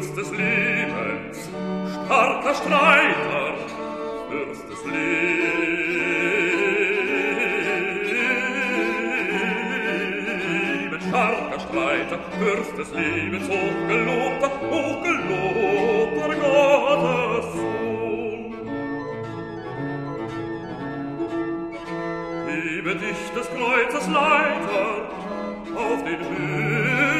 Fürst des Lebens, starker Streiter, Fürst des Lebens, starker Streiter, Fürst des Lebens, hochgelobter, hochgelobter Gottes Sohn. Hebe dich des Kreuzes Leiter auf den Höhen,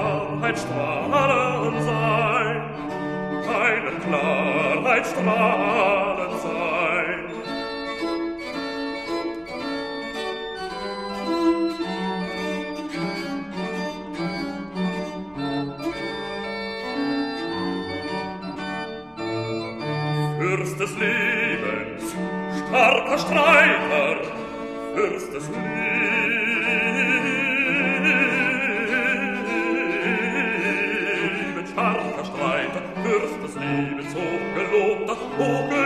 Klarheit strahlen sein, keine Klarheit strahlen sein. Fürst des Lebens, starker Streiter, Fürst des Lebens, wirst des Lebens hochgelobter, hochgelobter,